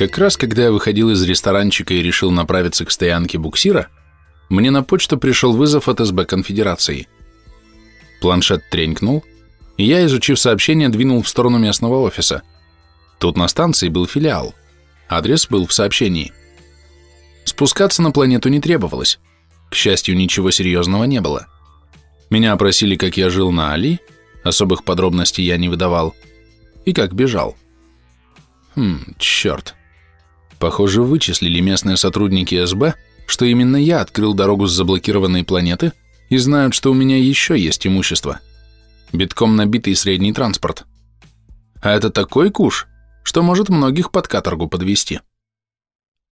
Как раз когда я выходил из ресторанчика и решил направиться к стоянке буксира, мне на почту пришел вызов от СБ Конфедерации. Планшет тренькнул, и я, изучив сообщение, двинул в сторону местного офиса. Тут на станции был филиал. Адрес был в сообщении. Спускаться на планету не требовалось. К счастью, ничего серьезного не было. Меня опросили, как я жил на Али, особых подробностей я не выдавал, и как бежал. Хм, черт. Похоже, вычислили местные сотрудники СБ, что именно я открыл дорогу с заблокированной планеты и знают, что у меня еще есть имущество. Битком набитый средний транспорт. А это такой куш, что может многих под каторгу подвести.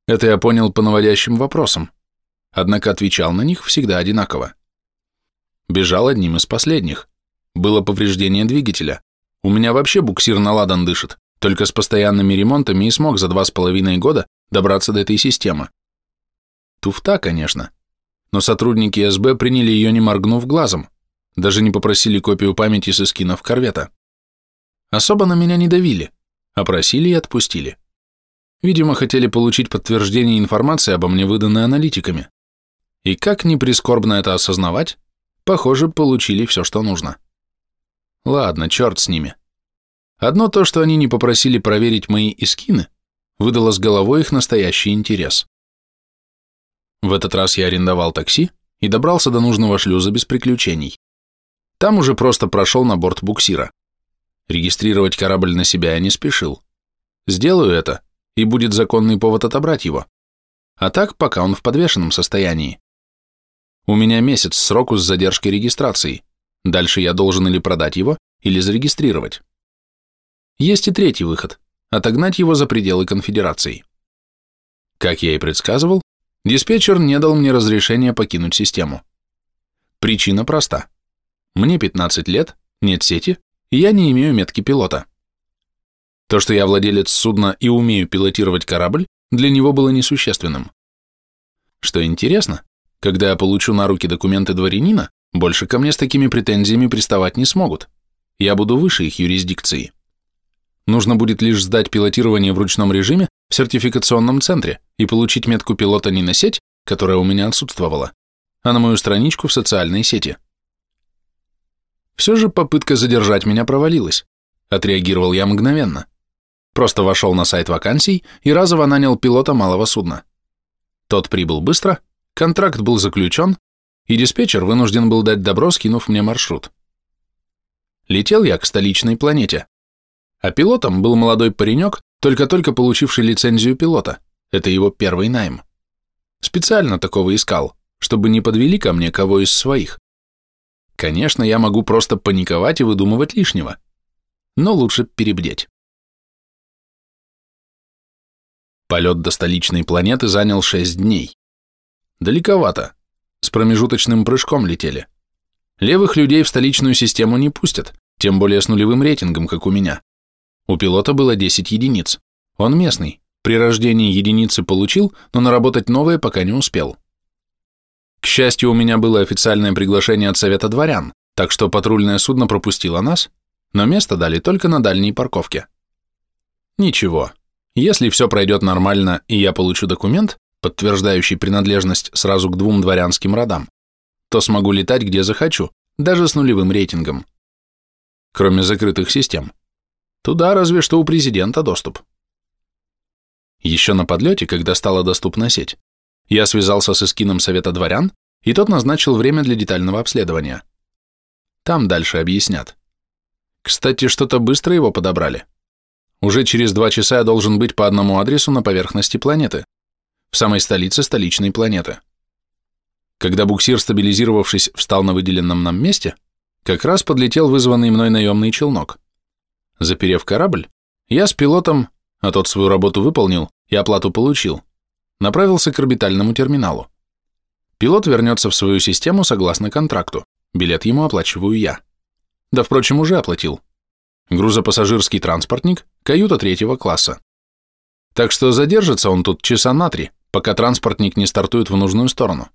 Это я понял по наводящим вопросам, однако отвечал на них всегда одинаково. Бежал одним из последних. Было повреждение двигателя. У меня вообще буксир на ладан дышит, только с постоянными ремонтами и смог за два с половиной года добраться до этой системы. Туфта, конечно, но сотрудники СБ приняли ее не моргнув глазом, даже не попросили копию памяти с эскинов корвета. Особо на меня не давили, опросили и отпустили. Видимо, хотели получить подтверждение информации обо мне, выданной аналитиками. И как ни прискорбно это осознавать, похоже, получили все, что нужно. Ладно, черт с ними. Одно то, что они не попросили проверить мои искины, выдало с головой их настоящий интерес. В этот раз я арендовал такси и добрался до нужного шлюза без приключений. Там уже просто прошел на борт буксира. Регистрировать корабль на себя я не спешил. Сделаю это, и будет законный повод отобрать его. А так, пока он в подвешенном состоянии. У меня месяц сроку с задержкой регистрации. Дальше я должен или продать его, или зарегистрировать. Есть и третий выход – отогнать его за пределы конфедерации. Как я и предсказывал, диспетчер не дал мне разрешения покинуть систему. Причина проста. Мне 15 лет, нет сети, и я не имею метки пилота. То, что я владелец судна и умею пилотировать корабль, для него было несущественным. Что интересно, когда я получу на руки документы дворянина, больше ко мне с такими претензиями приставать не смогут. Я буду выше их юрисдикции. Нужно будет лишь сдать пилотирование в ручном режиме в сертификационном центре и получить метку пилота не на сеть, которая у меня отсутствовала, а на мою страничку в социальной сети. Все же попытка задержать меня провалилась. Отреагировал я мгновенно. Просто вошел на сайт вакансий и разово нанял пилота малого судна. Тот прибыл быстро, контракт был заключен, и диспетчер вынужден был дать добро, скинув мне маршрут. Летел я к столичной планете, а пилотом был молодой паренек, только-только получивший лицензию пилота. Это его первый найм. Специально такого искал, чтобы не подвели ко мне кого из своих. Конечно, я могу просто паниковать и выдумывать лишнего, но лучше перебдеть. Полет до столичной планеты занял 6 дней. Далековато, с промежуточным прыжком летели. Левых людей в столичную систему не пустят, тем более с нулевым рейтингом, как у меня. У пилота было 10 единиц. Он местный. При рождении единицы получил, но наработать новые пока не успел. К счастью, у меня было официальное приглашение от Совета дворян, так что патрульное судно пропустило нас, но место дали только на дальней парковке. Ничего, если все пройдет нормально и я получу документ, подтверждающий принадлежность сразу к двум дворянским родам, то смогу летать где захочу, даже с нулевым рейтингом. Кроме закрытых систем. Туда разве что у президента доступ. Еще на подлете, когда стала доступна сеть, я связался с эскином Совета дворян, и тот назначил время для детального обследования. Там дальше объяснят. Кстати, что-то быстро его подобрали. Уже через два часа я должен быть по одному адресу на поверхности планеты, в самой столице столичной планеты. Когда буксир, стабилизировавшись, встал на выделенном нам месте, как раз подлетел вызванный мной наемный челнок. Заперев корабль, я с пилотом, а тот свою работу выполнил и оплату получил, направился к орбитальному терминалу. Пилот вернется в свою систему согласно контракту, билет ему оплачиваю я. Да, впрочем, уже оплатил. Грузопассажирский транспортник, каюта третьего класса. Так что задержится он тут часа на три, пока транспортник не стартует в нужную сторону.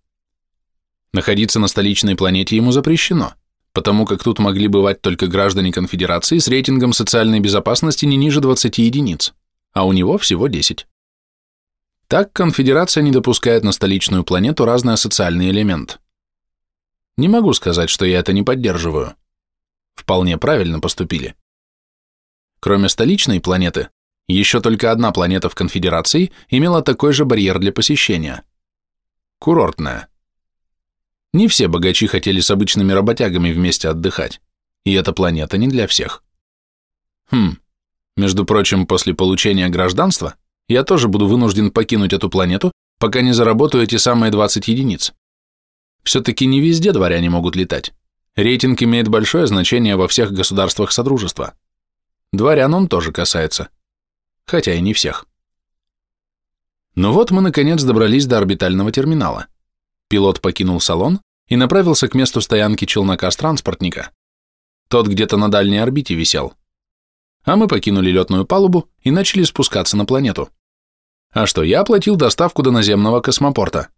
Находиться на столичной планете ему запрещено, потому как тут могли бывать только граждане конфедерации с рейтингом социальной безопасности не ниже 20 единиц, а у него всего 10. Так конфедерация не допускает на столичную планету разный социальный элемент. Не могу сказать, что я это не поддерживаю. Вполне правильно поступили. Кроме столичной планеты, еще только одна планета в конфедерации имела такой же барьер для посещения. Курортная. Не все богачи хотели с обычными работягами вместе отдыхать, и эта планета не для всех. Хм, между прочим, после получения гражданства я тоже буду вынужден покинуть эту планету, пока не заработаю эти самые 20 единиц. Все-таки не везде дворяне могут летать. Рейтинг имеет большое значение во всех государствах Содружества. Дворян он тоже касается. Хотя и не всех. Но вот мы наконец добрались до орбитального терминала. Пилот покинул салон и направился к месту стоянки челнока с транспортника. Тот где-то на дальней орбите висел. А мы покинули летную палубу и начали спускаться на планету. А что, я оплатил доставку до наземного космопорта.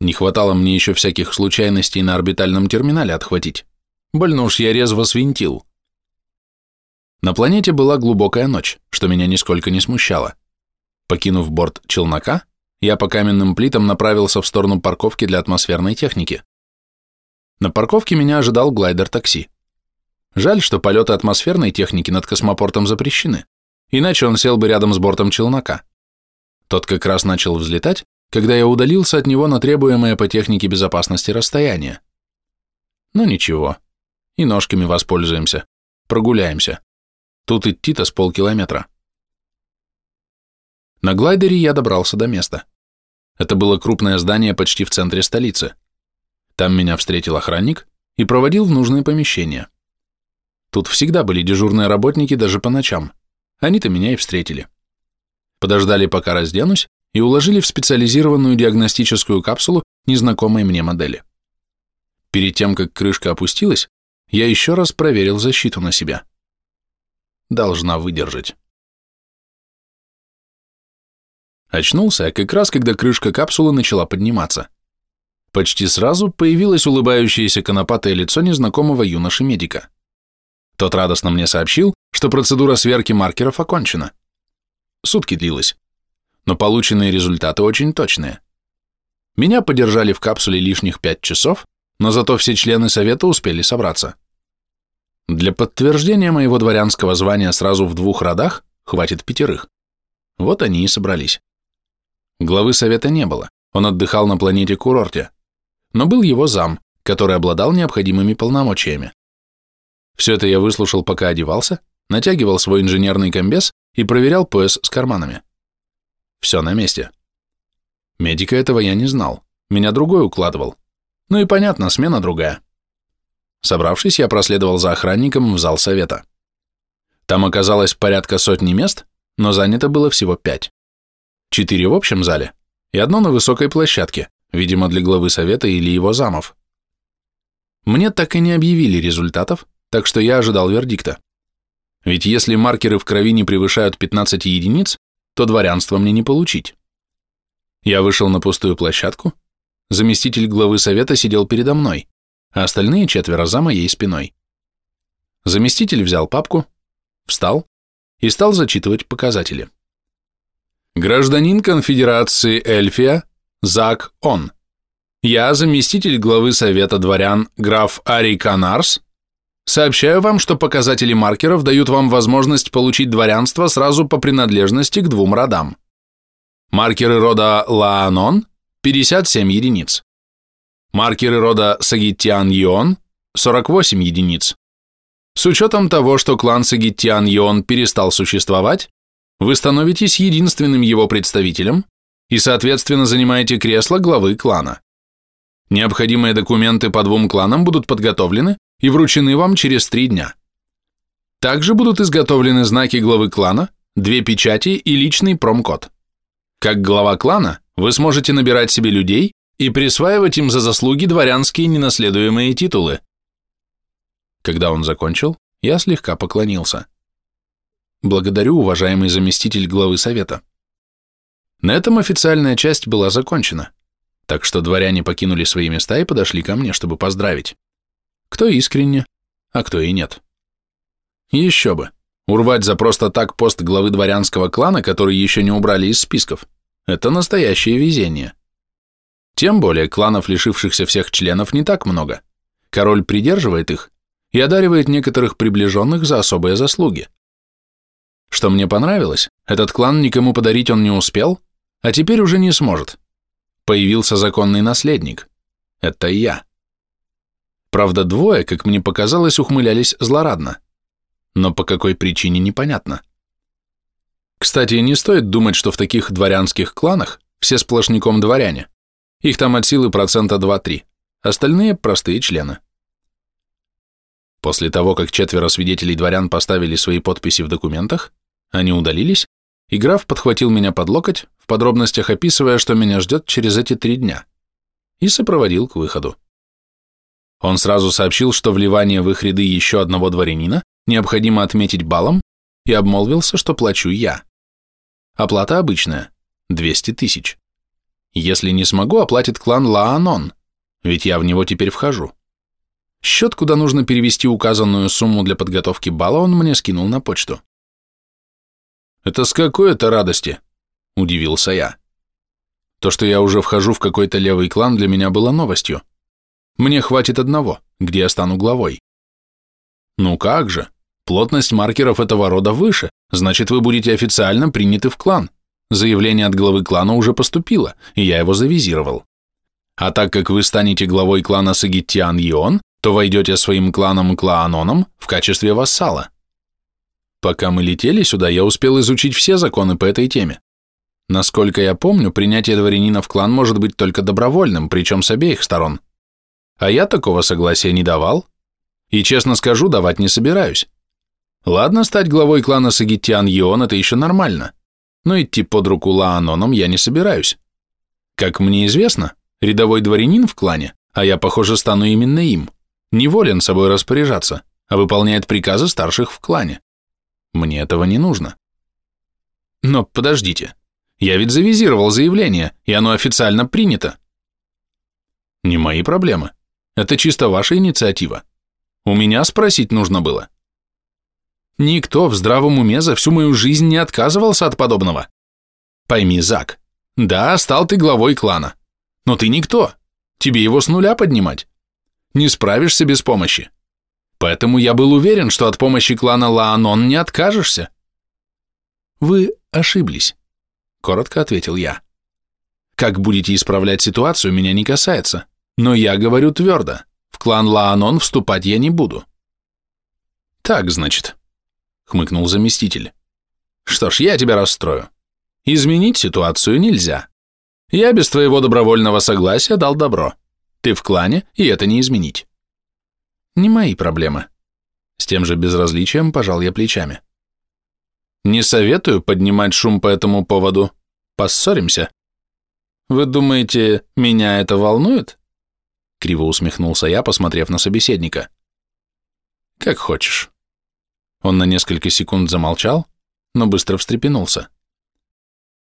Не хватало мне еще всяких случайностей на орбитальном терминале отхватить. Больно уж я резво свинтил. На планете была глубокая ночь, что меня нисколько не смущало. Покинув борт челнока, я по каменным плитам направился в сторону парковки для атмосферной техники. На парковке меня ожидал глайдер-такси. Жаль, что полеты атмосферной техники над космопортом запрещены, иначе он сел бы рядом с бортом челнока. Тот как раз начал взлетать, когда я удалился от него на требуемое по технике безопасности расстояние. Но ну, ничего, и ножками воспользуемся, прогуляемся. Тут идти-то с полкилометра. На глайдере я добрался до места. Это было крупное здание почти в центре столицы. Там меня встретил охранник и проводил в нужное помещение. Тут всегда были дежурные работники даже по ночам. Они-то меня и встретили. Подождали, пока разденусь, и уложили в специализированную диагностическую капсулу незнакомой мне модели. Перед тем, как крышка опустилась, я еще раз проверил защиту на себя. Должна выдержать. Очнулся как раз, когда крышка капсулы начала подниматься. Почти сразу появилось улыбающееся конопатое лицо незнакомого юноши-медика. Тот радостно мне сообщил, что процедура сверки маркеров окончена. Сутки длилась, но полученные результаты очень точные. Меня подержали в капсуле лишних пять часов, но зато все члены совета успели собраться. Для подтверждения моего дворянского звания сразу в двух родах хватит пятерых. Вот они и собрались. Главы совета не было, он отдыхал на планете-курорте, но был его зам, который обладал необходимыми полномочиями. Все это я выслушал, пока одевался, натягивал свой инженерный комбез и проверял пояс с карманами. Все на месте. Медика этого я не знал, меня другой укладывал. Ну и понятно, смена другая. Собравшись, я проследовал за охранником в зал совета. Там оказалось порядка сотни мест, но занято было всего пять. Четыре в общем зале и одно на высокой площадке, видимо, для главы совета или его замов. Мне так и не объявили результатов, так что я ожидал вердикта. Ведь если маркеры в крови не превышают 15 единиц, то дворянство мне не получить. Я вышел на пустую площадку, заместитель главы совета сидел передо мной, а остальные четверо за моей спиной. Заместитель взял папку, встал и стал зачитывать показатели. Гражданин конфедерации Эльфия, Зак Он. Я, заместитель главы Совета дворян, граф Ари Канарс, сообщаю вам, что показатели маркеров дают вам возможность получить дворянство сразу по принадлежности к двум родам. Маркеры рода Лаанон – 57 единиц. Маркеры рода Сагитиан-Йон – 48 единиц. С учетом того, что клан Сагитиан-Йон перестал существовать, вы становитесь единственным его представителем и, соответственно, занимаете кресло главы клана. Необходимые документы по двум кланам будут подготовлены и вручены вам через три дня. Также будут изготовлены знаки главы клана, две печати и личный промкод. Как глава клана вы сможете набирать себе людей и присваивать им за заслуги дворянские ненаследуемые титулы. Когда он закончил, я слегка поклонился. Благодарю, уважаемый заместитель главы совета. На этом официальная часть была закончена, так что дворяне покинули свои места и подошли ко мне, чтобы поздравить. Кто искренне, а кто и нет. Еще бы, урвать за просто так пост главы дворянского клана, который еще не убрали из списков, Это настоящее везение. Тем более кланов, лишившихся всех членов, не так много. Король придерживает их и одаривает некоторых приближенных за особые заслуги. Что мне понравилось, этот клан никому подарить он не успел, а теперь уже не сможет. Появился законный наследник. Это я. Правда, двое, как мне показалось, ухмылялись злорадно. Но по какой причине непонятно. Кстати, не стоит думать, что в таких дворянских кланах все сплошняком дворяне. Их там от силы процента 2-3. Остальные – простые члены. После того, как четверо свидетелей дворян поставили свои подписи в документах, они удалились, и граф подхватил меня под локоть, в подробностях описывая, что меня ждет через эти три дня, и сопроводил к выходу. Он сразу сообщил, что вливание в их ряды еще одного дворянина необходимо отметить баллом, и обмолвился, что плачу я. Оплата обычная – 200 тысяч. Если не смогу, оплатит клан Лаанон, ведь я в него теперь вхожу. Счет, куда нужно перевести указанную сумму для подготовки бала, он мне скинул на почту. «Это с какой-то радости?» – удивился я. То, что я уже вхожу в какой-то левый клан, для меня было новостью. Мне хватит одного, где я стану главой. Ну как же, плотность маркеров этого рода выше, значит, вы будете официально приняты в клан. Заявление от главы клана уже поступило, и я его завизировал. А так как вы станете главой клана Сагиттиан Йон, то войдете своим кланом Клааноном в качестве вассала. Пока мы летели сюда, я успел изучить все законы по этой теме. Насколько я помню, принятие дворянина в клан может быть только добровольным, причем с обеих сторон. А я такого согласия не давал. И, честно скажу, давать не собираюсь. Ладно, стать главой клана Сагитян Йон – это еще нормально, но идти под руку Лааноном я не собираюсь. Как мне известно, рядовой дворянин в клане, а я, похоже, стану именно им, не волен собой распоряжаться, а выполняет приказы старших в клане. Мне этого не нужно. Но подождите, я ведь завизировал заявление, и оно официально принято. Не мои проблемы. Это чисто ваша инициатива. У меня спросить нужно было. Никто в здравом уме за всю мою жизнь не отказывался от подобного. Пойми, Зак, да, стал ты главой клана, но ты никто, тебе его с нуля поднимать. Не справишься без помощи. Поэтому я был уверен, что от помощи клана Лаанон не откажешься. Вы ошиблись, коротко ответил я. Как будете исправлять ситуацию, меня не касается, но я говорю твердо, в клан Лаанон вступать я не буду. Так, значит, хмыкнул заместитель. Что ж, я тебя расстрою. Изменить ситуацию нельзя. Я без твоего добровольного согласия дал добро. Ты в клане, и это не изменить. Не мои проблемы. С тем же безразличием пожал я плечами. Не советую поднимать шум по этому поводу. Поссоримся. Вы думаете, меня это волнует? Криво усмехнулся я, посмотрев на собеседника. Как хочешь. Он на несколько секунд замолчал, но быстро встрепенулся.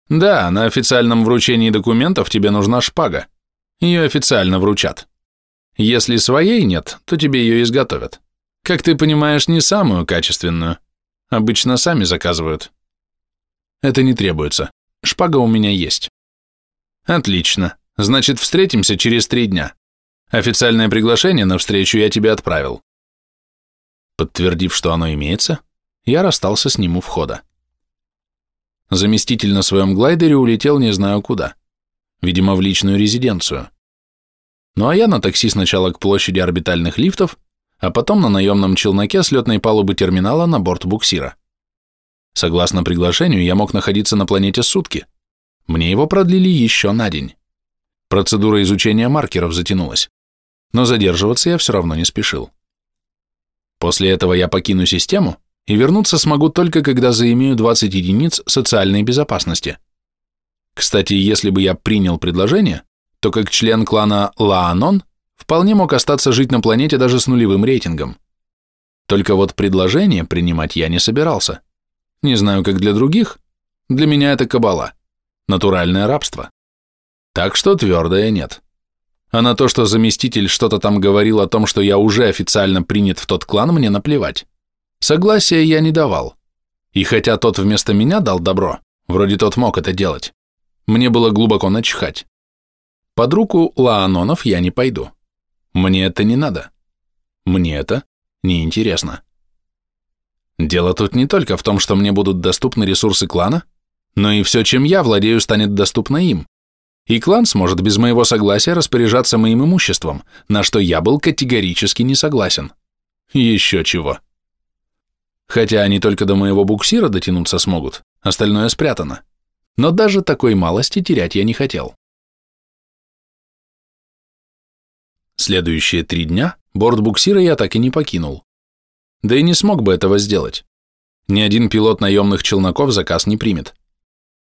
Да, на официальном вручении документов тебе нужна шпага. Ее официально вручат. Если своей нет, то тебе ее изготовят. Как ты понимаешь, не самую качественную. Обычно сами заказывают. Это не требуется. Шпага у меня есть. Отлично. Значит, встретимся через три дня. Официальное приглашение на встречу я тебе отправил. Подтвердив, что оно имеется, я расстался с ним у входа. Заместитель на своем глайдере улетел не знаю куда. Видимо, в личную резиденцию. Ну а я на такси сначала к площади орбитальных лифтов, а потом на наемном челноке с летной палубы терминала на борт буксира. Согласно приглашению, я мог находиться на планете сутки. Мне его продлили еще на день. Процедура изучения маркеров затянулась, но задерживаться я все равно не спешил. После этого я покину систему и вернуться смогу только когда заимею 20 единиц социальной безопасности. Кстати, если бы я принял предложение, то как член клана Лаанон вполне мог остаться жить на планете даже с нулевым рейтингом. Только вот предложение принимать я не собирался. Не знаю, как для других, для меня это кабала, натуральное рабство. Так что твердое нет. А на то, что заместитель что-то там говорил о том, что я уже официально принят в тот клан, мне наплевать. Согласия я не давал. И хотя тот вместо меня дал добро, вроде тот мог это делать, мне было глубоко начхать. Под руку Лаанонов я не пойду. Мне это не надо. Мне это неинтересно. Дело тут не только в том, что мне будут доступны ресурсы клана, но и все, чем я владею, станет доступно им. И клан сможет без моего согласия распоряжаться моим имуществом, на что я был категорически не согласен. Еще чего. Хотя они только до моего буксира дотянуться смогут, остальное спрятано. Но даже такой малости терять я не хотел. Следующие три дня борт буксира я так и не покинул. Да и не смог бы этого сделать. Ни один пилот наемных челноков заказ не примет.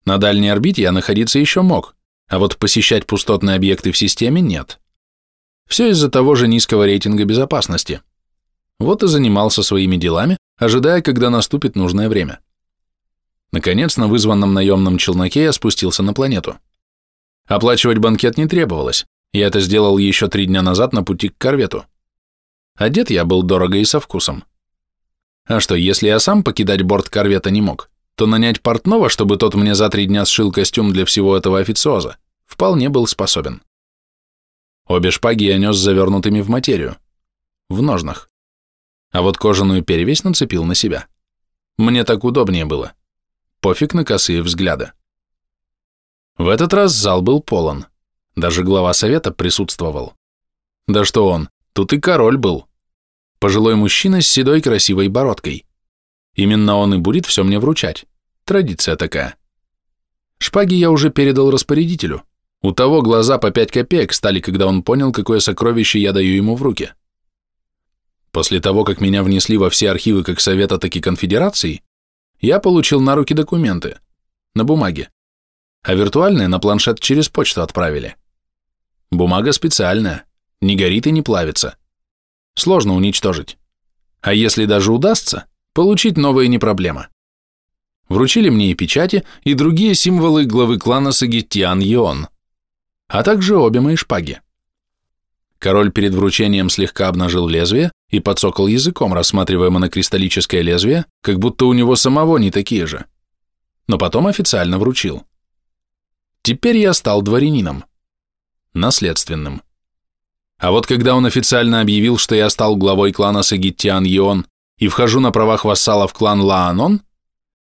На дальней орбите я находиться еще мог, а вот посещать пустотные объекты в системе нет. Все из-за того же низкого рейтинга безопасности. Вот и занимался своими делами, ожидая, когда наступит нужное время. Наконец, на вызванном наемном челноке я спустился на планету. Оплачивать банкет не требовалось, я это сделал еще три дня назад на пути к корвету. Одет я был дорого и со вкусом. А что, если я сам покидать борт корвета не мог, то нанять портного, чтобы тот мне за три дня сшил костюм для всего этого официоза, вполне был способен. Обе шпаги я нес завернутыми в материю, в ножнах. А вот кожаную перевесь нацепил на себя. Мне так удобнее было. Пофиг на косые взгляды. В этот раз зал был полон. Даже глава совета присутствовал. Да что он, тут и король был. Пожилой мужчина с седой красивой бородкой. Именно он и будет все мне вручать. Традиция такая. Шпаги я уже передал распорядителю. У того глаза по пять копеек стали, когда он понял, какое сокровище я даю ему в руки. После того, как меня внесли во все архивы как Совета, так и Конфедерации, я получил на руки документы. На бумаге. А виртуальные на планшет через почту отправили. Бумага специальная, не горит и не плавится. Сложно уничтожить. А если даже удастся, получить новые не проблема. Вручили мне и печати, и другие символы главы клана Сагитиан Йон, а также обе мои шпаги. Король перед вручением слегка обнажил лезвие и подсокал языком, рассматривая монокристаллическое лезвие, как будто у него самого не такие же. Но потом официально вручил. Теперь я стал дворянином наследственным. А вот когда он официально объявил, что я стал главой клана Сагиттиан Йон и вхожу на правах вассала в клан Лаанон,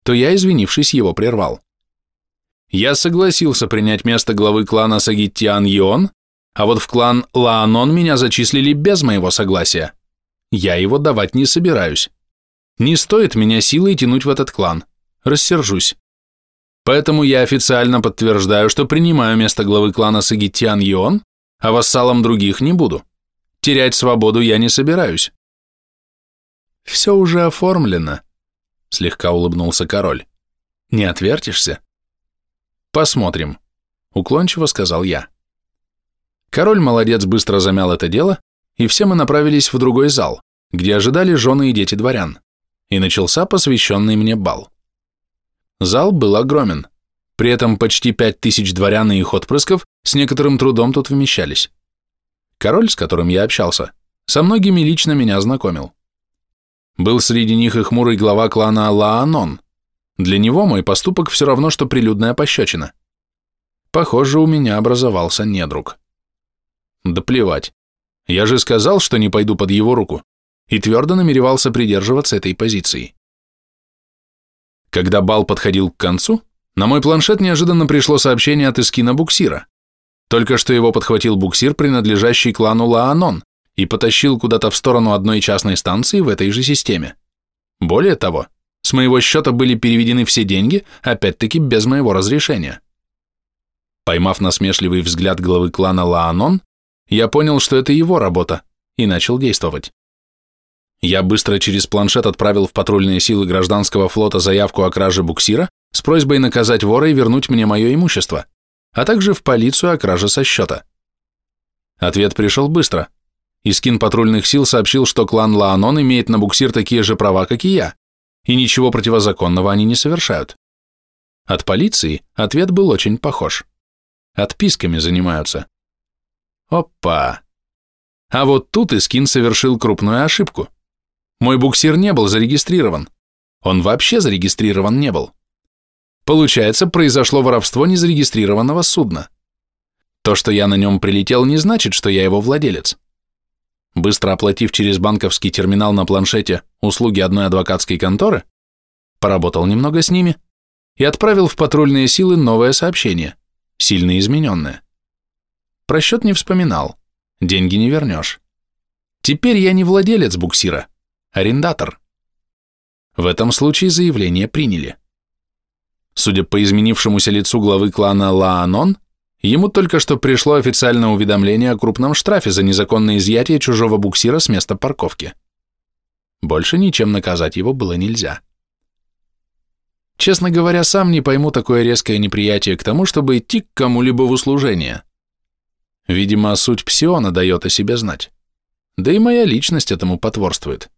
то я, извинившись, его прервал. Я согласился принять место главы клана Сагиттиан Йон, а вот в клан Лаанон меня зачислили без моего согласия. Я его давать не собираюсь. Не стоит меня силой тянуть в этот клан. Рассержусь. Поэтому я официально подтверждаю, что принимаю место главы клана Сагитян Йон, а вассалом других не буду. Терять свободу я не собираюсь. Все уже оформлено, слегка улыбнулся король. Не отвертишься? Посмотрим, уклончиво сказал я. Король молодец быстро замял это дело, и все мы направились в другой зал, где ожидали жены и дети дворян, и начался посвященный мне бал. Зал был огромен. При этом почти пять тысяч дворян и их отпрысков с некоторым трудом тут вмещались. Король, с которым я общался, со многими лично меня знакомил. Был среди них и хмурый глава клана Лаанон. Для него мой поступок все равно, что прилюдная пощечина. Похоже, у меня образовался недруг. Да плевать. Я же сказал, что не пойду под его руку, и твердо намеревался придерживаться этой позиции. Когда бал подходил к концу, на мой планшет неожиданно пришло сообщение от Искина Буксира. Только что его подхватил буксир, принадлежащий клану Лаанон, и потащил куда-то в сторону одной частной станции в этой же системе. Более того, с моего счета были переведены все деньги, опять-таки без моего разрешения. Поймав насмешливый взгляд главы клана Лаанон, я понял, что это его работа, и начал действовать. Я быстро через планшет отправил в патрульные силы гражданского флота заявку о краже буксира с просьбой наказать вора и вернуть мне мое имущество, а также в полицию о краже со счета. Ответ пришел быстро. Искин патрульных сил сообщил, что клан Лаанон имеет на буксир такие же права, как и я, и ничего противозаконного они не совершают. От полиции ответ был очень похож. Отписками занимаются. Опа! А вот тут Искин совершил крупную ошибку. Мой буксир не был зарегистрирован. Он вообще зарегистрирован не был. Получается, произошло воровство незарегистрированного судна. То, что я на нем прилетел, не значит, что я его владелец. Быстро оплатив через банковский терминал на планшете услуги одной адвокатской конторы, поработал немного с ними и отправил в патрульные силы новое сообщение, сильно измененное. Про счет не вспоминал, деньги не вернешь. Теперь я не владелец буксира, арендатор. В этом случае заявление приняли. Судя по изменившемуся лицу главы клана Лаанон, ему только что пришло официальное уведомление о крупном штрафе за незаконное изъятие чужого буксира с места парковки. Больше ничем наказать его было нельзя. Честно говоря, сам не пойму такое резкое неприятие к тому, чтобы идти к кому-либо в услужение. Видимо, суть псиона дает о себе знать. Да и моя личность этому потворствует.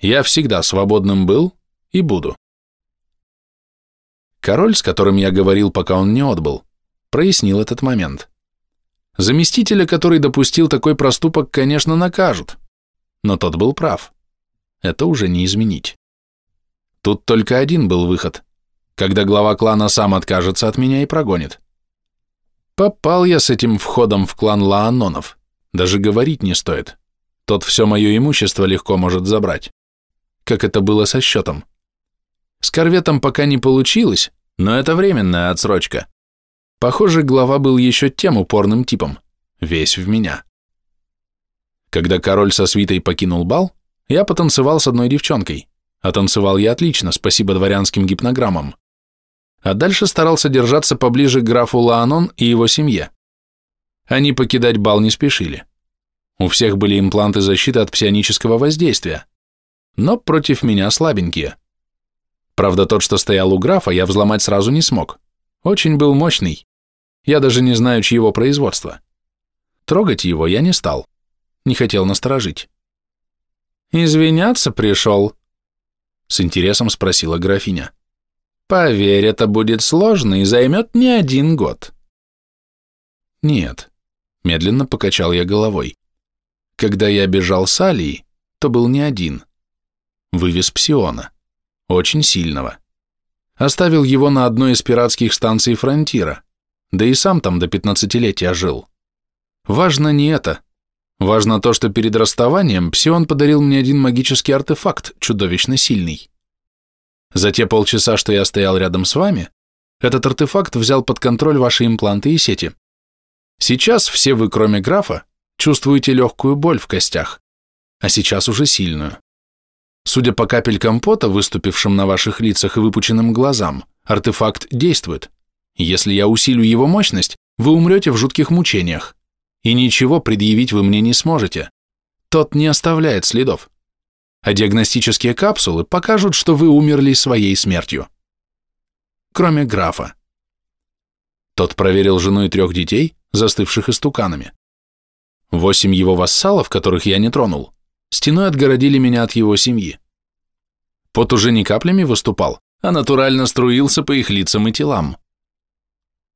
Я всегда свободным был и буду. Король, с которым я говорил, пока он не отбыл, прояснил этот момент. Заместителя, который допустил такой проступок, конечно, накажут, но тот был прав. Это уже не изменить. Тут только один был выход, когда глава клана сам откажется от меня и прогонит. Попал я с этим входом в клан Лаанонов, даже говорить не стоит. Тот все мое имущество легко может забрать. Как это было со счетом. С корветом пока не получилось, но это временная отсрочка. Похоже, глава был еще тем упорным типом, весь в меня. Когда король со свитой покинул бал, я потанцевал с одной девчонкой. А танцевал я отлично, спасибо дворянским гипнограммам. А дальше старался держаться поближе к графу Лаанон и его семье. Они покидать бал не спешили. У всех были импланты защиты от псионического воздействия, но против меня слабенькие. Правда, тот, что стоял у графа, я взломать сразу не смог. Очень был мощный. Я даже не знаю, чьего производства. Трогать его я не стал. Не хотел насторожить. «Извиняться пришел?» С интересом спросила графиня. «Поверь, это будет сложно и займет не один год». «Нет», — медленно покачал я головой. «Когда я бежал с Алией, то был не один. Вывез псиона очень сильного. Оставил его на одной из пиратских станций Фронтира, да и сам там до пятнадцатилетия жил. Важно не это. Важно то, что перед расставанием Псион подарил мне один магический артефакт, чудовищно сильный. За те полчаса, что я стоял рядом с вами, этот артефакт взял под контроль ваши импланты и сети. Сейчас все вы, кроме графа, чувствуете легкую боль в костях, а сейчас уже сильную. Судя по капелькам пота, выступившим на ваших лицах и выпученным глазам, артефакт действует. Если я усилю его мощность, вы умрете в жутких мучениях. И ничего предъявить вы мне не сможете. Тот не оставляет следов. А диагностические капсулы покажут, что вы умерли своей смертью. Кроме графа. Тот проверил жену и трех детей, застывших истуканами. Восемь его вассалов, которых я не тронул, стеной отгородили меня от его семьи. Пот уже не каплями выступал, а натурально струился по их лицам и телам.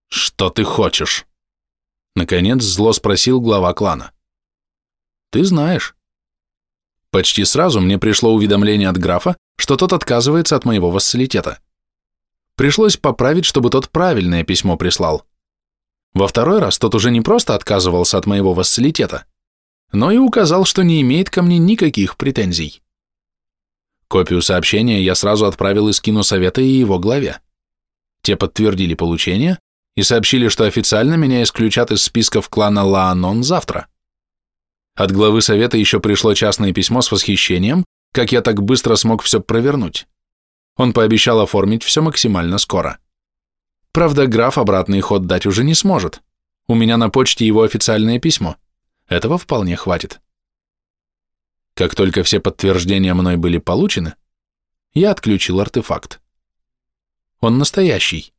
«Что ты хочешь?» Наконец зло спросил глава клана. «Ты знаешь». Почти сразу мне пришло уведомление от графа, что тот отказывается от моего вассалитета. Пришлось поправить, чтобы тот правильное письмо прислал. Во второй раз тот уже не просто отказывался от моего вассалитета, но и указал, что не имеет ко мне никаких претензий. Копию сообщения я сразу отправил из киносовета и его главе. Те подтвердили получение и сообщили, что официально меня исключат из списков клана Лаанон завтра. От главы совета еще пришло частное письмо с восхищением, как я так быстро смог все провернуть. Он пообещал оформить все максимально скоро. Правда, граф обратный ход дать уже не сможет. У меня на почте его официальное письмо. Этого вполне хватит. Как только все подтверждения мной были получены, я отключил артефакт. Он настоящий.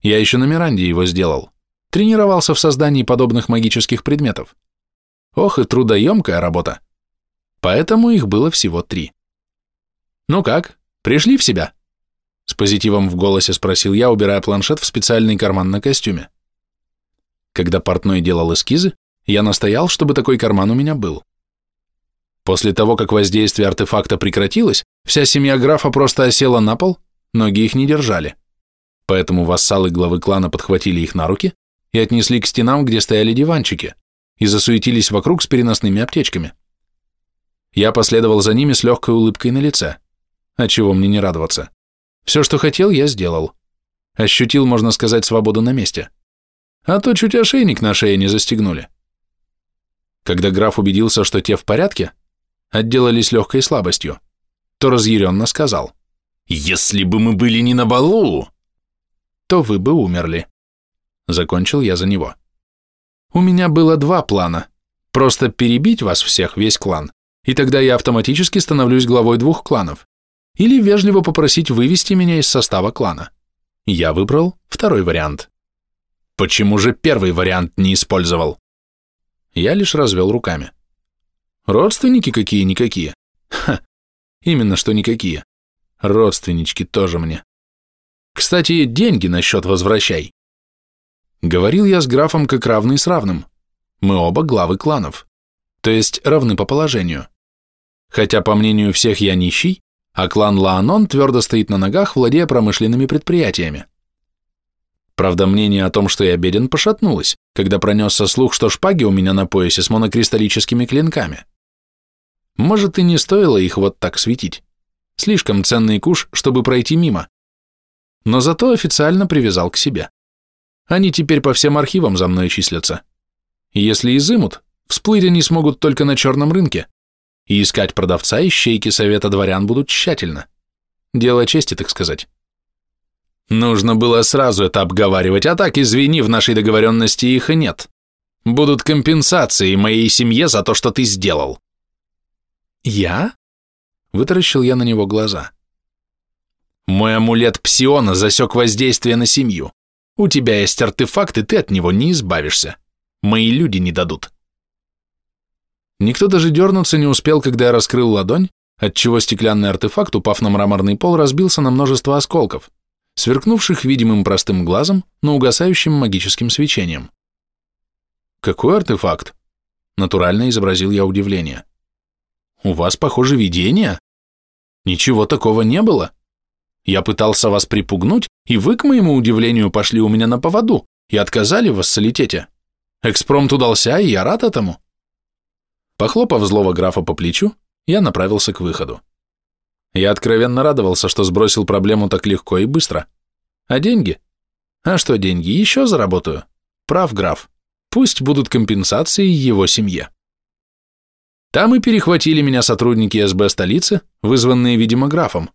Я еще на Миранде его сделал. Тренировался в создании подобных магических предметов. Ох и трудоемкая работа. Поэтому их было всего три. «Ну как, пришли в себя?» С позитивом в голосе спросил я, убирая планшет в специальный карман на костюме. Когда портной делал эскизы, я настоял, чтобы такой карман у меня был. После того, как воздействие артефакта прекратилось, вся семья графа просто осела на пол, ноги их не держали. Поэтому вассалы главы клана подхватили их на руки и отнесли к стенам, где стояли диванчики, и засуетились вокруг с переносными аптечками. Я последовал за ними с легкой улыбкой на лице. А чего мне не радоваться? Все, что хотел, я сделал. Ощутил, можно сказать, свободу на месте. А то чуть ошейник на шее не застегнули. Когда граф убедился, что те в порядке, отделались легкой слабостью, то разъяренно сказал, «Если бы мы были не на балу, то вы бы умерли». Закончил я за него. У меня было два плана. Просто перебить вас всех, весь клан, и тогда я автоматически становлюсь главой двух кланов. Или вежливо попросить вывести меня из состава клана. Я выбрал второй вариант. Почему же первый вариант не использовал? Я лишь развел руками. Родственники какие-никакие. Ха, именно что никакие. Родственнички тоже мне. Кстати, деньги на счет возвращай. Говорил я с графом как равный с равным. Мы оба главы кланов. То есть равны по положению. Хотя, по мнению всех, я нищий, а клан Лаанон твердо стоит на ногах, владея промышленными предприятиями. Правда, мнение о том, что я беден, пошатнулось, когда пронесся слух, что шпаги у меня на поясе с монокристаллическими клинками. Может, и не стоило их вот так светить. Слишком ценный куш, чтобы пройти мимо. Но зато официально привязал к себе. Они теперь по всем архивам за мной числятся. Если изымут, всплыть они смогут только на черном рынке, и искать продавца ищейки совета дворян будут тщательно. Дело чести, так сказать. Нужно было сразу это обговаривать, а так, извини, в нашей договоренности их и нет. Будут компенсации моей семье за то, что ты сделал. Я? Вытаращил я на него глаза. Мой амулет Псиона засек воздействие на семью. У тебя есть артефакт, и ты от него не избавишься. Мои люди не дадут. Никто даже дернуться не успел, когда я раскрыл ладонь, отчего стеклянный артефакт, упав на мраморный пол, разбился на множество осколков, сверкнувших видимым простым глазом, но угасающим магическим свечением. «Какой артефакт?» Натурально изобразил я удивление. «У вас, похоже, видение? Ничего такого не было. Я пытался вас припугнуть, и вы, к моему удивлению, пошли у меня на поводу и отказали в вассалитете. Экспромт удался, и я рад этому». Похлопав злого графа по плечу, я направился к выходу. Я откровенно радовался, что сбросил проблему так легко и быстро. А деньги? А что деньги? Еще заработаю. Прав, граф. Пусть будут компенсации его семье. Там и перехватили меня сотрудники СБ столицы, вызванные, видимо, графом.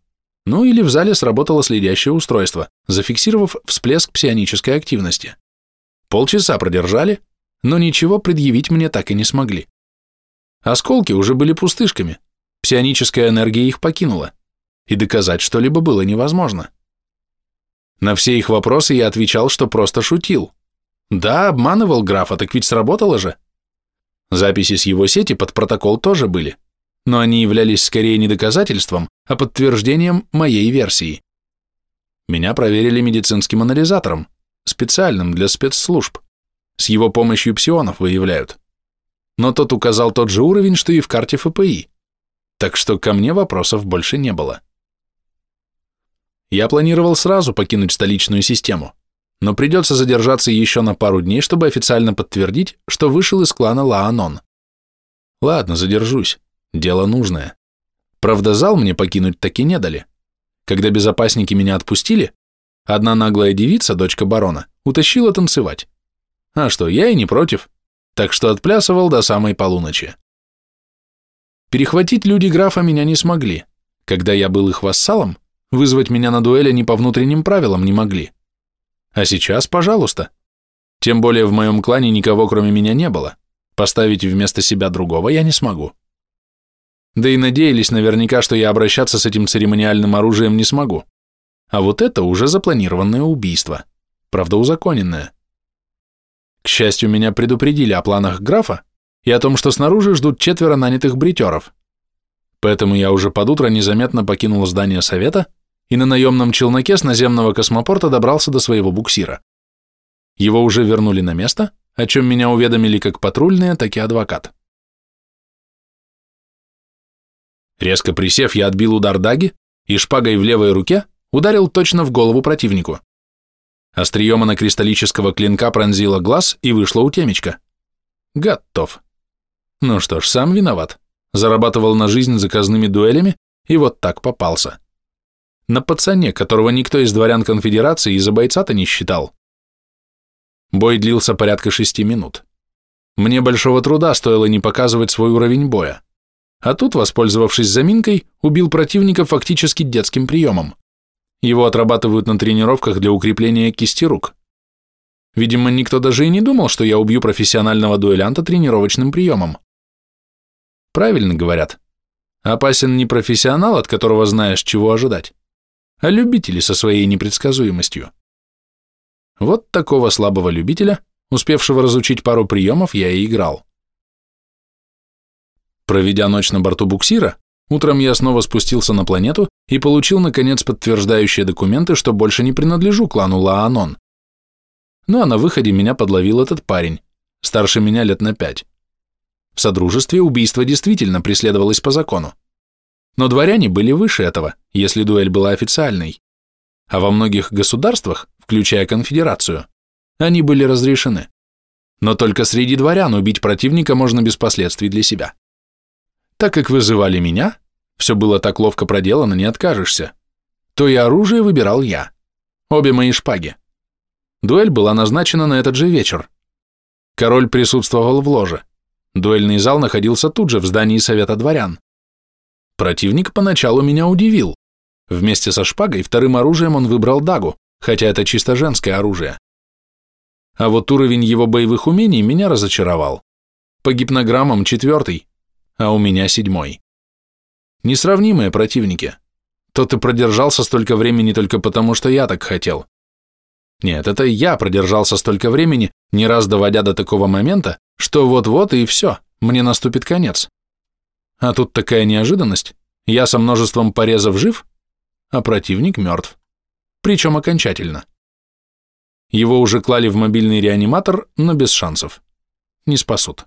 Ну или в зале сработало следящее устройство, зафиксировав всплеск псионической активности. Полчаса продержали, но ничего предъявить мне так и не смогли. Осколки уже были пустышками, псионическая энергия их покинула, и доказать что-либо было невозможно. На все их вопросы я отвечал, что просто шутил. Да, обманывал графа, так ведь сработало же. Записи с его сети под протокол тоже были, но они являлись скорее не доказательством, а подтверждением моей версии. Меня проверили медицинским анализатором, специальным для спецслужб. С его помощью псионов выявляют но тот указал тот же уровень, что и в карте ФПИ, так что ко мне вопросов больше не было. Я планировал сразу покинуть столичную систему, но придется задержаться еще на пару дней, чтобы официально подтвердить, что вышел из клана Лаанон. Ладно, задержусь, дело нужное. Правда, зал мне покинуть таки не дали. Когда безопасники меня отпустили, одна наглая девица, дочка барона, утащила танцевать. А что, я и не против так что отплясывал до самой полуночи. Перехватить люди графа меня не смогли. Когда я был их вассалом, вызвать меня на дуэль они по внутренним правилам не могли. А сейчас, пожалуйста. Тем более в моем клане никого кроме меня не было. Поставить вместо себя другого я не смогу. Да и надеялись наверняка, что я обращаться с этим церемониальным оружием не смогу. А вот это уже запланированное убийство. Правда, узаконенное. К счастью, меня предупредили о планах графа и о том, что снаружи ждут четверо нанятых бритеров. Поэтому я уже под утро незаметно покинул здание совета и на наемном челноке с наземного космопорта добрался до своего буксира. Его уже вернули на место, о чем меня уведомили как патрульные, так и адвокат. Резко присев, я отбил удар даги и шпагой в левой руке ударил точно в голову противнику. Острие монокристаллического клинка пронзило глаз и вышло у темечка. Готов. Ну что ж, сам виноват. Зарабатывал на жизнь заказными дуэлями и вот так попался. На пацане, которого никто из дворян конфедерации из-за бойца-то не считал. Бой длился порядка шести минут. Мне большого труда стоило не показывать свой уровень боя. А тут, воспользовавшись заминкой, убил противника фактически детским приемом. Его отрабатывают на тренировках для укрепления кисти рук. Видимо, никто даже и не думал, что я убью профессионального дуэлянта тренировочным приемом. Правильно говорят. Опасен не профессионал, от которого знаешь, чего ожидать, а любители со своей непредсказуемостью. Вот такого слабого любителя, успевшего разучить пару приемов, я и играл. Проведя ночь на борту буксира, утром я снова спустился на планету и получил, наконец, подтверждающие документы, что больше не принадлежу клану Лаанон. Ну а на выходе меня подловил этот парень, старше меня лет на пять. В Содружестве убийство действительно преследовалось по закону. Но дворяне были выше этого, если дуэль была официальной. А во многих государствах, включая конфедерацию, они были разрешены. Но только среди дворян убить противника можно без последствий для себя. Так как вызывали меня, все было так ловко проделано, не откажешься, то и оружие выбирал я. Обе мои шпаги. Дуэль была назначена на этот же вечер. Король присутствовал в ложе. Дуэльный зал находился тут же, в здании Совета дворян. Противник поначалу меня удивил. Вместе со шпагой вторым оружием он выбрал дагу, хотя это чисто женское оружие. А вот уровень его боевых умений меня разочаровал. По гипнограммам четвертый, а у меня седьмой. Несравнимые противники. Тот и продержался столько времени только потому, что я так хотел. Нет, это я продержался столько времени, не раз доводя до такого момента, что вот-вот и все, мне наступит конец. А тут такая неожиданность, я со множеством порезов жив, а противник мертв. Причем окончательно. Его уже клали в мобильный реаниматор, но без шансов. Не спасут.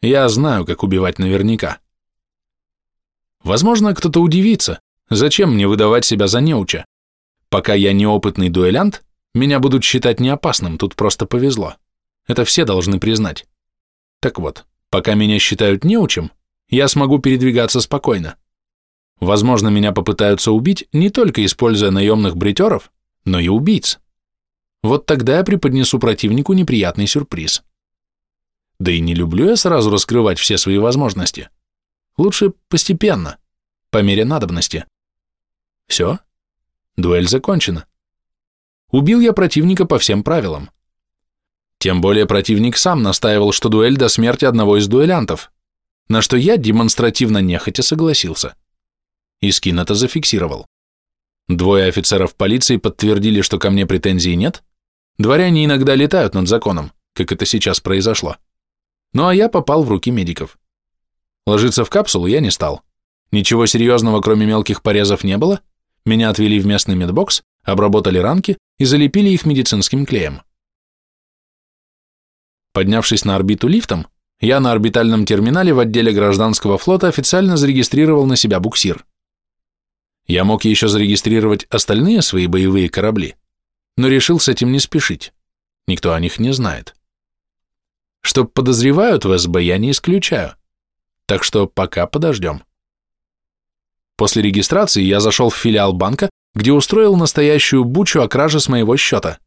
Я знаю, как убивать наверняка. Возможно, кто-то удивится, зачем мне выдавать себя за неуча. Пока я неопытный дуэлянт, меня будут считать неопасным, тут просто повезло. Это все должны признать. Так вот, пока меня считают неучем, я смогу передвигаться спокойно. Возможно, меня попытаются убить не только используя наемных бритеров, но и убийц. Вот тогда я преподнесу противнику неприятный сюрприз. Да и не люблю я сразу раскрывать все свои возможности. Лучше постепенно, по мере надобности. Все, дуэль закончена. Убил я противника по всем правилам. Тем более противник сам настаивал, что дуэль до смерти одного из дуэлянтов, на что я демонстративно нехотя согласился. И скин это зафиксировал. Двое офицеров полиции подтвердили, что ко мне претензий нет. Дворяне иногда летают над законом, как это сейчас произошло. Ну а я попал в руки медиков. Ложиться в капсулу я не стал. Ничего серьезного, кроме мелких порезов, не было. Меня отвели в местный медбокс, обработали ранки и залепили их медицинским клеем. Поднявшись на орбиту лифтом, я на орбитальном терминале в отделе гражданского флота официально зарегистрировал на себя буксир. Я мог еще зарегистрировать остальные свои боевые корабли, но решил с этим не спешить. Никто о них не знает. Что подозревают в СБ, я не исключаю. Так что пока подождем. После регистрации я зашел в филиал банка где устроил настоящую бучу о краже с моего счета.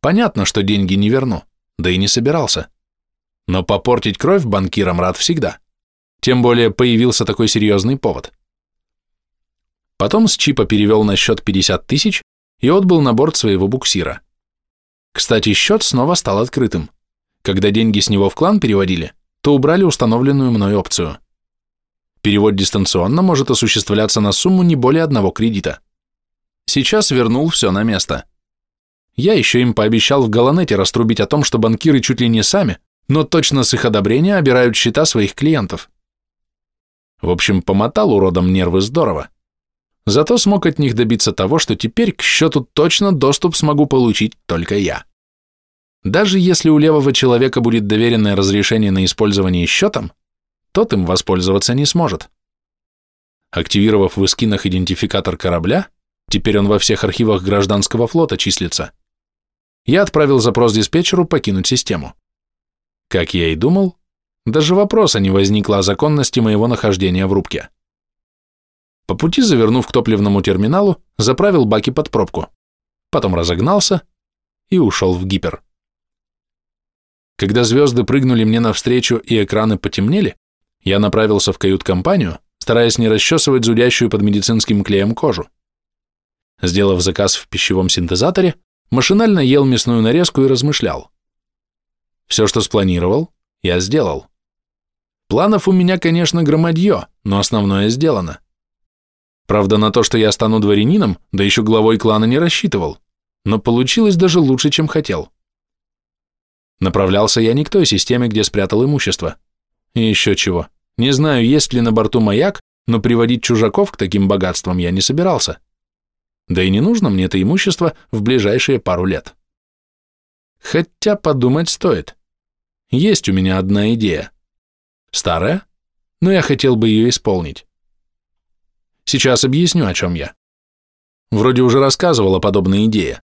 Понятно, что деньги не верну, да и не собирался. Но попортить кровь банкирам рад всегда. Тем более появился такой серьезный повод. Потом с чипа перевел на счет 50 тысяч и отбыл на борт своего буксира. Кстати, счет снова стал открытым. Когда деньги с него в клан переводили, то убрали установленную мной опцию. Перевод дистанционно может осуществляться на сумму не более одного кредита. Сейчас вернул все на место. Я еще им пообещал в Галанете раструбить о том, что банкиры чуть ли не сами, но точно с их одобрения обирают счета своих клиентов. В общем, помотал уродом нервы здорово. Зато смог от них добиться того, что теперь к счету точно доступ смогу получить только я. Даже если у левого человека будет доверенное разрешение на использование счетом, тот им воспользоваться не сможет. Активировав в эскинах идентификатор корабля, Теперь он во всех архивах гражданского флота числится. я отправил запрос диспетчеру покинуть систему. Как я и думал, даже вопроса не возникло о законности моего нахождения в рубке. По пути, завернув к топливному терминалу, заправил баки под пробку, потом разогнался и ушел в гипер. Когда звезды прыгнули мне навстречу и экраны потемнели, я направился в кают-компанию, стараясь не расчесывать зудящую под медицинским клеем кожу. Сделав заказ в пищевом синтезаторе, машинально ел мясную нарезку и размышлял. Все, что спланировал, я сделал. Планов у меня, конечно, громадье, но основное сделано. Правда, на то, что я стану дворянином, да еще главой клана не рассчитывал, но получилось даже лучше, чем хотел. Направлялся я не к той системе, где спрятал имущество. И еще чего. Не знаю, есть ли на борту маяк, но приводить чужаков к таким богатствам я не собирался. Да и не нужно мне это имущество в ближайшие пару лет. Хотя подумать стоит. Есть у меня одна идея. Старая, но я хотел бы ее исполнить. Сейчас объясню, о чем я. Вроде уже рассказывал о подобной идее.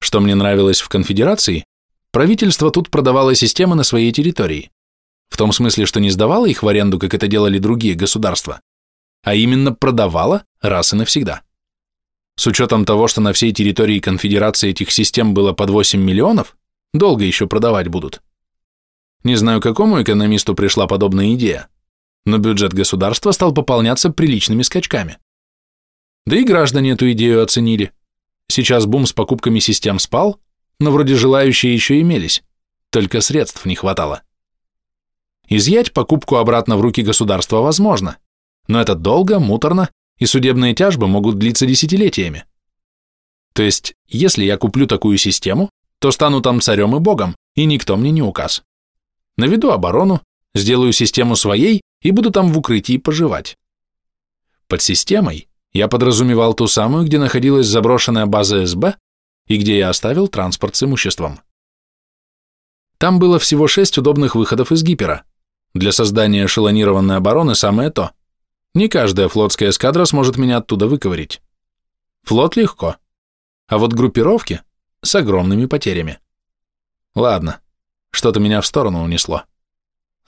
Что мне нравилось в конфедерации, правительство тут продавало системы на своей территории. В том смысле, что не сдавало их в аренду, как это делали другие государства, а именно продавало раз и навсегда. С учетом того, что на всей территории конфедерации этих систем было под 8 миллионов, долго еще продавать будут. Не знаю, какому экономисту пришла подобная идея, но бюджет государства стал пополняться приличными скачками. Да и граждане эту идею оценили. Сейчас бум с покупками систем спал, но вроде желающие еще имелись, только средств не хватало. Изъять покупку обратно в руки государства возможно, но это долго, муторно и судебные тяжбы могут длиться десятилетиями. То есть, если я куплю такую систему, то стану там царем и богом, и никто мне не указ. Наведу оборону, сделаю систему своей и буду там в укрытии поживать. Под системой я подразумевал ту самую, где находилась заброшенная база СБ и где я оставил транспорт с имуществом. Там было всего шесть удобных выходов из гипера. Для создания эшелонированной обороны самое то. Не каждая флотская эскадра сможет меня оттуда выковырить. Флот легко, а вот группировки с огромными потерями. Ладно, что-то меня в сторону унесло.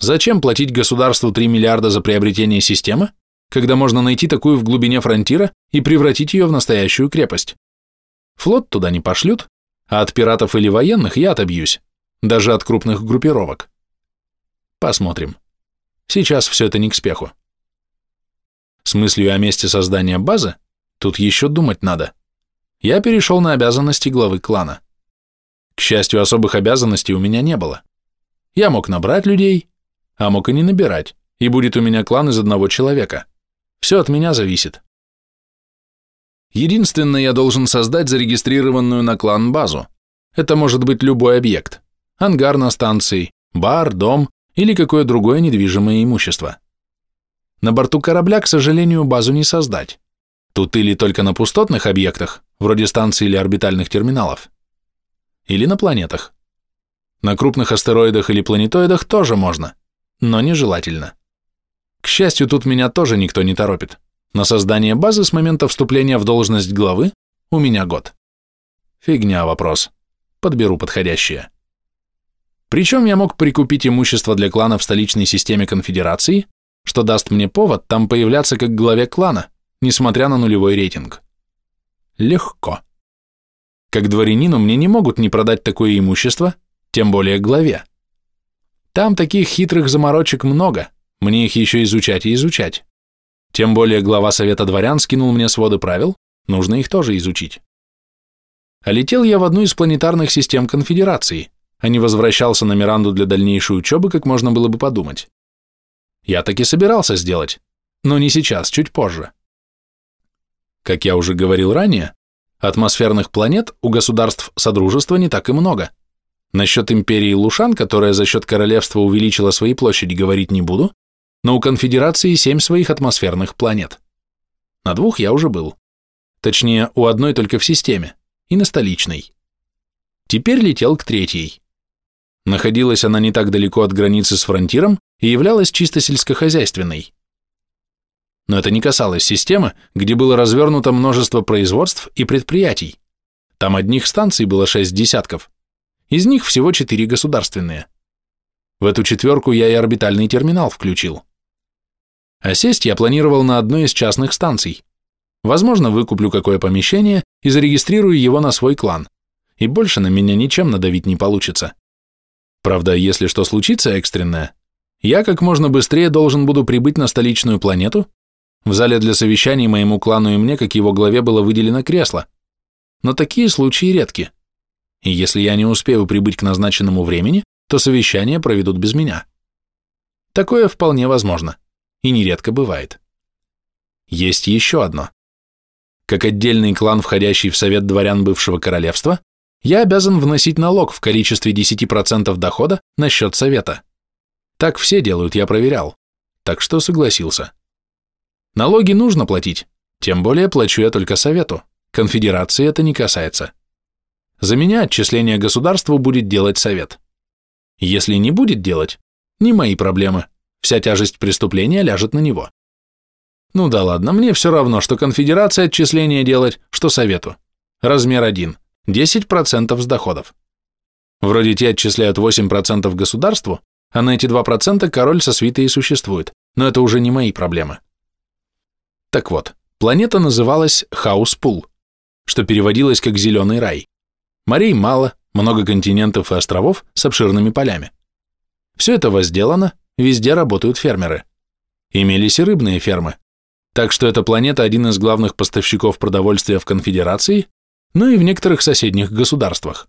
Зачем платить государству 3 миллиарда за приобретение системы, когда можно найти такую в глубине фронтира и превратить ее в настоящую крепость? Флот туда не пошлют, а от пиратов или военных я отобьюсь, даже от крупных группировок. Посмотрим. Сейчас все это не к спеху. С мыслью о месте создания базы тут еще думать надо. Я перешел на обязанности главы клана. К счастью, особых обязанностей у меня не было. Я мог набрать людей, а мог и не набирать, и будет у меня клан из одного человека. Все от меня зависит. Единственное, я должен создать зарегистрированную на клан базу. Это может быть любой объект. Ангар на станции, бар, дом или какое другое недвижимое имущество. На борту корабля, к сожалению, базу не создать. Тут или только на пустотных объектах, вроде станций или орбитальных терминалов, или на планетах. На крупных астероидах или планетоидах тоже можно, но нежелательно. К счастью, тут меня тоже никто не торопит. На создание базы с момента вступления в должность главы у меня год. Фигня вопрос. Подберу подходящее. Причем я мог прикупить имущество для клана в столичной системе конфедерации что даст мне повод там появляться как главе клана, несмотря на нулевой рейтинг. Легко. Как дворянину мне не могут не продать такое имущество, тем более главе. Там таких хитрых заморочек много, мне их еще изучать и изучать. Тем более глава совета дворян скинул мне своды правил, нужно их тоже изучить. А летел я в одну из планетарных систем конфедерации, а не возвращался на Миранду для дальнейшей учебы, как можно было бы подумать. Я таки собирался сделать, но не сейчас, чуть позже. Как я уже говорил ранее, атмосферных планет у государств Содружества не так и много. Насчет империи Лушан, которая за счет королевства увеличила свои площади, говорить не буду, но у конфедерации семь своих атмосферных планет. На двух я уже был. Точнее, у одной только в системе, и на столичной. Теперь летел к третьей. Находилась она не так далеко от границы с фронтиром и являлась чисто сельскохозяйственной. Но это не касалось системы, где было развернуто множество производств и предприятий. Там одних станций было шесть десятков, Из них всего четыре государственные. В эту четверку я и орбитальный терминал включил. А сесть я планировал на одной из частных станций. Возможно, выкуплю какое помещение и зарегистрирую его на свой клан. И больше на меня ничем надавить не получится. Правда, если что случится экстренное, я как можно быстрее должен буду прибыть на столичную планету. В зале для совещаний моему клану и мне, как его главе, было выделено кресло. Но такие случаи редки. И если я не успею прибыть к назначенному времени, то совещание проведут без меня. Такое вполне возможно и нередко бывает. Есть еще одно. Как отдельный клан, входящий в совет дворян бывшего королевства, я обязан вносить налог в количестве 10% дохода на счет совета. Так все делают, я проверял. Так что согласился. Налоги нужно платить, тем более плачу я только совету. Конфедерации это не касается. За меня отчисление государству будет делать совет. Если не будет делать, не мои проблемы, Вся тяжесть преступления ляжет на него. Ну да ладно, мне все равно, что конфедерация отчисления делать, что совету. Размер один, 10% с доходов. Вроде те отчисляют 8% государству, а на эти 2% король со свитой и существует, но это уже не мои проблемы. Так вот, планета называлась Хаус-Пул, что переводилось как «зеленый рай». Морей мало, много континентов и островов с обширными полями. Все это возделано, везде работают фермеры. Имелись и рыбные фермы. Так что эта планета один из главных поставщиков продовольствия в конфедерации, ну и в некоторых соседних государствах.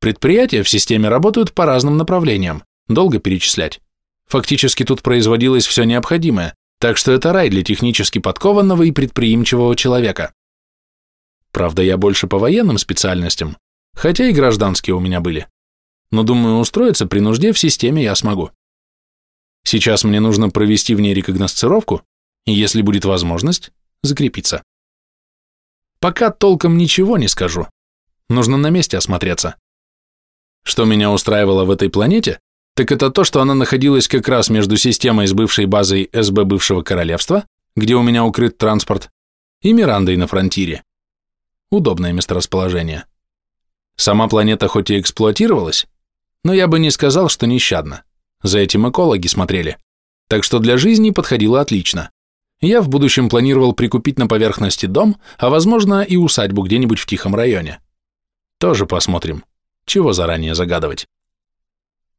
Предприятия в системе работают по разным направлениям, долго перечислять. Фактически тут производилось все необходимое, так что это рай для технически подкованного и предприимчивого человека. Правда, я больше по военным специальностям, хотя и гражданские у меня были. Но думаю, устроиться при нужде в системе я смогу. Сейчас мне нужно провести в ней рекогносцировку, и если будет возможность, закрепиться. Пока толком ничего не скажу. Нужно на месте осмотреться. Что меня устраивало в этой планете, так это то, что она находилась как раз между системой с бывшей базой СБ бывшего королевства, где у меня укрыт транспорт, и Мирандой на фронтире. Удобное месторасположение. Сама планета хоть и эксплуатировалась, но я бы не сказал, что нещадно. За этим экологи смотрели. Так что для жизни подходило отлично. Я в будущем планировал прикупить на поверхности дом, а возможно и усадьбу где-нибудь в тихом районе. Тоже посмотрим. Чего заранее загадывать.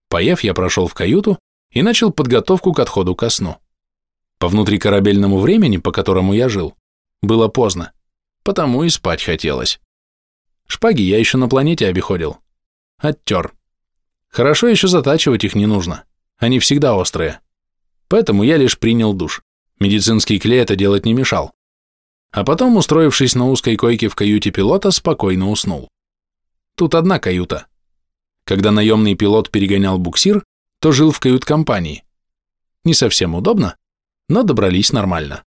Поев, я прошел в каюту и начал подготовку к отходу ко сну. По внутрикорабельному времени, по которому я жил, было поздно, потому и спать хотелось. Шпаги я еще на планете обиходил. Оттер. Хорошо еще затачивать их не нужно. Они всегда острые. Поэтому я лишь принял душ. Медицинский клей это делать не мешал. А потом, устроившись на узкой койке в каюте пилота, спокойно уснул. Тут одна каюта. Когда наемный пилот перегонял буксир, то жил в кают-компании. Не совсем удобно, но добрались нормально.